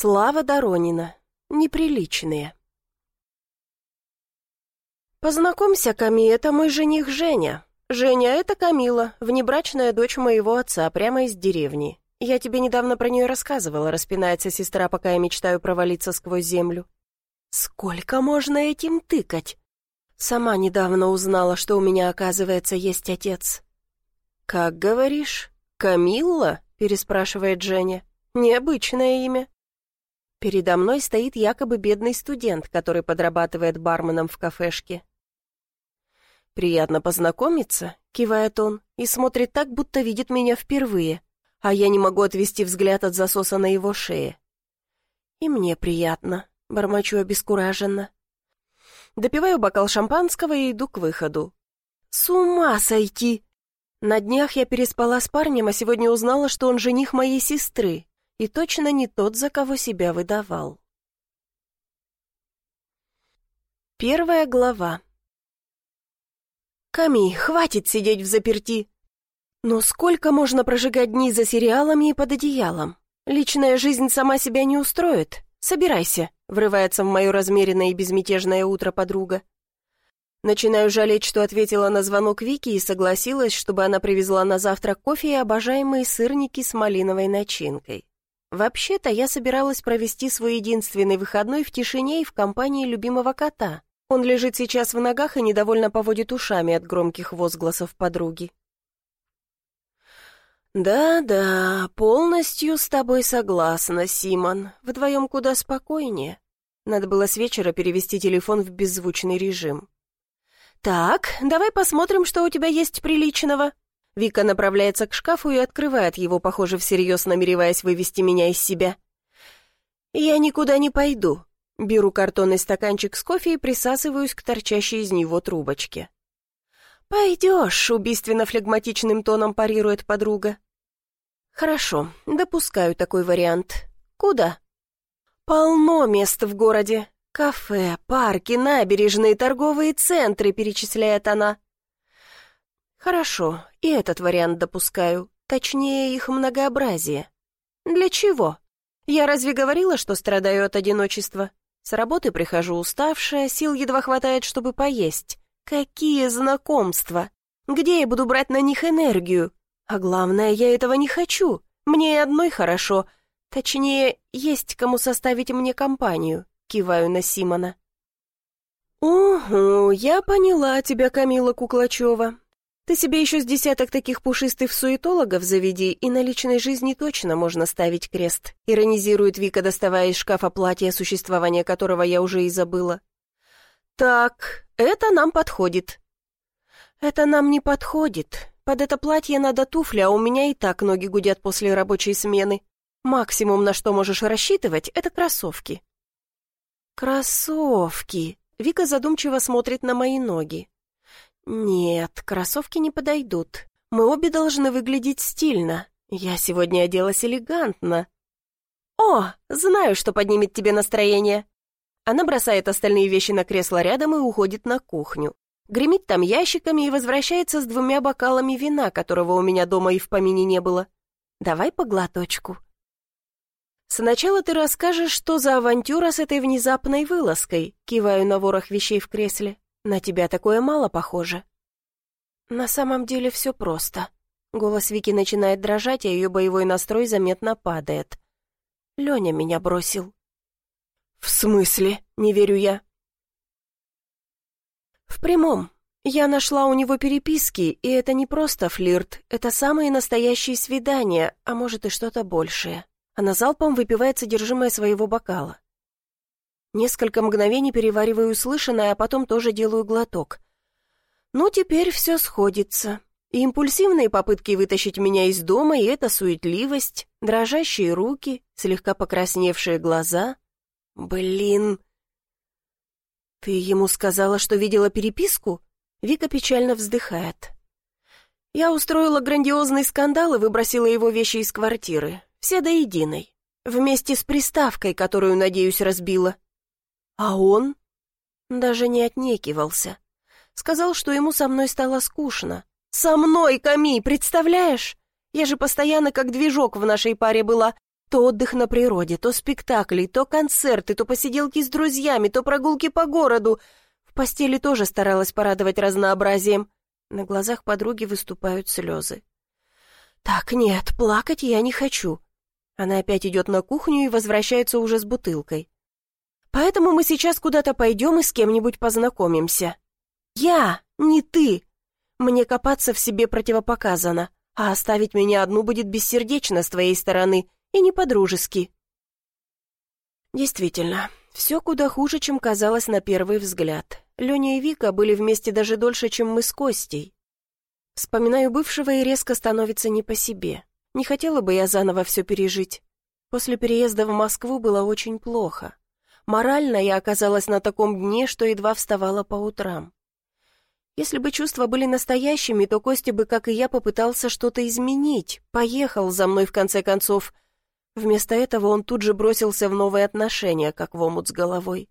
Слава Доронина. Неприличные. Познакомься, Ками, это мой жених Женя. Женя, это Камила, внебрачная дочь моего отца, прямо из деревни. Я тебе недавно про нее рассказывала, распинается сестра, пока я мечтаю провалиться сквозь землю. Сколько можно этим тыкать? Сама недавно узнала, что у меня, оказывается, есть отец. «Как говоришь? Камилла?» — переспрашивает Женя. «Необычное имя». Передо мной стоит якобы бедный студент, который подрабатывает барменом в кафешке. «Приятно познакомиться», — кивает он, и смотрит так, будто видит меня впервые, а я не могу отвести взгляд от засоса на его шее. «И мне приятно», — бормочу обескураженно. Допиваю бокал шампанского и иду к выходу. «С ума сойти!» На днях я переспала с парнем, а сегодня узнала, что он жених моей сестры, и точно не тот, за кого себя выдавал. Первая глава. «Ками, хватит сидеть в заперти!» «Но сколько можно прожигать дни за сериалами и под одеялом? Личная жизнь сама себя не устроит. Собирайся!» — врывается в мое размеренное и безмятежное утро подруга. Начинаю жалеть, что ответила на звонок Вики и согласилась, чтобы она привезла на завтрак кофе и обожаемые сырники с малиновой начинкой. Вообще-то я собиралась провести свой единственный выходной в тишине и в компании любимого кота. Он лежит сейчас в ногах и недовольно поводит ушами от громких возгласов подруги. «Да-да, полностью с тобой согласна, Симон. Вдвоем куда спокойнее. Надо было с вечера перевести телефон в беззвучный режим». «Так, давай посмотрим, что у тебя есть приличного», Вика направляется к шкафу и открывает его, похоже, всерьез намереваясь вывести меня из себя. «Я никуда не пойду». Беру картонный стаканчик с кофе и присасываюсь к торчащей из него трубочке. «Пойдешь», — убийственно-флегматичным тоном парирует подруга. «Хорошо, допускаю такой вариант. Куда?» «Полно мест в городе. Кафе, парки, набережные, торговые центры», — перечисляет она. Хорошо, и этот вариант допускаю. Точнее, их многообразие. Для чего? Я разве говорила, что страдаю от одиночества? С работы прихожу уставшая, сил едва хватает, чтобы поесть. Какие знакомства! Где я буду брать на них энергию? А главное, я этого не хочу. Мне и одной хорошо. Точнее, есть кому составить мне компанию. Киваю на Симона. «Угу, я поняла тебя, Камила Куклачева. Ты себе еще с десяток таких пушистых суетологов заведи, и на личной жизни точно можно ставить крест», иронизирует Вика, доставая из шкафа платье, существование которого я уже и забыла. «Так, это нам подходит». «Это нам не подходит. Под это платье надо туфли, а у меня и так ноги гудят после рабочей смены. Максимум, на что можешь рассчитывать, это кроссовки». «Кроссовки!» Вика задумчиво смотрит на мои ноги. «Нет, кроссовки не подойдут. Мы обе должны выглядеть стильно. Я сегодня оделась элегантно». «О, знаю, что поднимет тебе настроение». Она бросает остальные вещи на кресло рядом и уходит на кухню. Гремит там ящиками и возвращается с двумя бокалами вина, которого у меня дома и в помине не было. «Давай по глоточку». «Сначала ты расскажешь, что за авантюра с этой внезапной вылазкой», киваю на ворох вещей в кресле. На тебя такое мало похоже». «На самом деле все просто». Голос Вики начинает дрожать, а ее боевой настрой заметно падает. Леня меня бросил. «В смысле?» — не верю я. «В прямом. Я нашла у него переписки, и это не просто флирт, это самые настоящие свидания, а может и что-то большее». Она залпом выпивает содержимое своего бокала. Несколько мгновений перевариваю услышанное, а потом тоже делаю глоток. Ну, теперь все сходится. И импульсивные попытки вытащить меня из дома, и эта суетливость, дрожащие руки, слегка покрасневшие глаза. Блин. Ты ему сказала, что видела переписку? Вика печально вздыхает. Я устроила грандиозный скандал и выбросила его вещи из квартиры. Все до единой. Вместе с приставкой, которую, надеюсь, разбила. А он? Даже не отнекивался. Сказал, что ему со мной стало скучно. «Со мной, Ками, представляешь? Я же постоянно как движок в нашей паре была. То отдых на природе, то спектакли, то концерты, то посиделки с друзьями, то прогулки по городу. В постели тоже старалась порадовать разнообразием. На глазах подруги выступают слезы. «Так, нет, плакать я не хочу». Она опять идет на кухню и возвращается уже с бутылкой. «Поэтому мы сейчас куда-то пойдем и с кем-нибудь познакомимся. Я, не ты. Мне копаться в себе противопоказано, а оставить меня одну будет бессердечно с твоей стороны и не по-дружески». Действительно, все куда хуже, чем казалось на первый взгляд. Леня и Вика были вместе даже дольше, чем мы с Костей. Вспоминаю бывшего и резко становится не по себе. Не хотела бы я заново все пережить. После переезда в Москву было очень плохо. Морально я оказалась на таком дне, что едва вставала по утрам. Если бы чувства были настоящими, то Костя бы, как и я, попытался что-то изменить, поехал за мной в конце концов. Вместо этого он тут же бросился в новые отношения, как в омут с головой.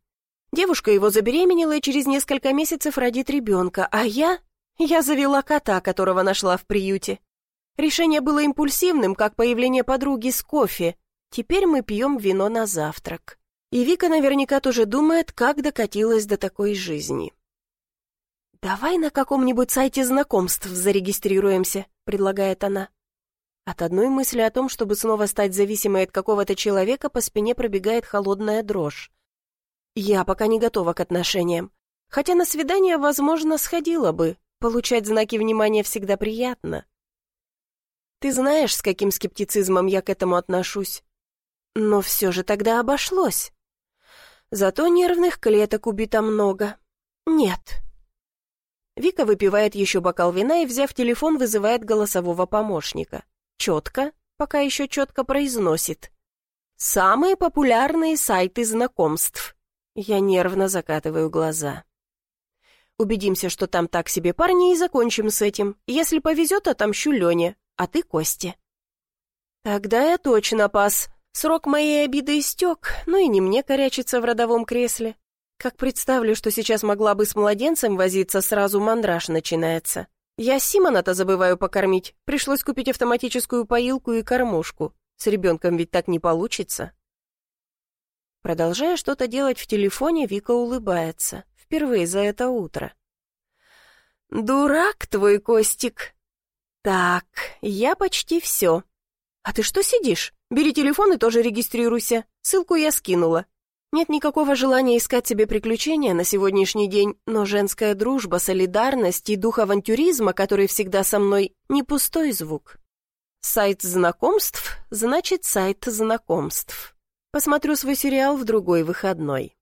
Девушка его забеременела и через несколько месяцев родит ребенка, а я я завела кота, которого нашла в приюте. Решение было импульсивным, как появление подруги с кофе. Теперь мы пьем вино на завтрак. И Вика наверняка тоже думает, как докатилась до такой жизни. «Давай на каком-нибудь сайте знакомств зарегистрируемся», — предлагает она. От одной мысли о том, чтобы снова стать зависимой от какого-то человека, по спине пробегает холодная дрожь. Я пока не готова к отношениям. Хотя на свидание, возможно, сходила бы, Получать знаки внимания всегда приятно. Ты знаешь, с каким скептицизмом я к этому отношусь. Но все же тогда обошлось. Зато нервных клеток убито много. Нет. Вика выпивает еще бокал вина и, взяв телефон, вызывает голосового помощника. Четко, пока еще четко произносит. Самые популярные сайты знакомств. Я нервно закатываю глаза. Убедимся, что там так себе парни, и закончим с этим. Если повезет, отомщу Лене, а ты Косте». «Тогда я точно пас. Срок моей обиды истек, но и не мне корячиться в родовом кресле. Как представлю, что сейчас могла бы с младенцем возиться, сразу мандраж начинается. Я Симона-то забываю покормить. Пришлось купить автоматическую поилку и кормушку. С ребенком ведь так не получится». Продолжая что-то делать в телефоне, Вика улыбается впервые за это утро. «Дурак твой, Костик!» «Так, я почти все. А ты что сидишь? Бери телефон и тоже регистрируйся. Ссылку я скинула. Нет никакого желания искать себе приключения на сегодняшний день, но женская дружба, солидарность и дух авантюризма, который всегда со мной, не пустой звук. Сайт знакомств значит сайт знакомств. Посмотрю свой сериал в другой выходной.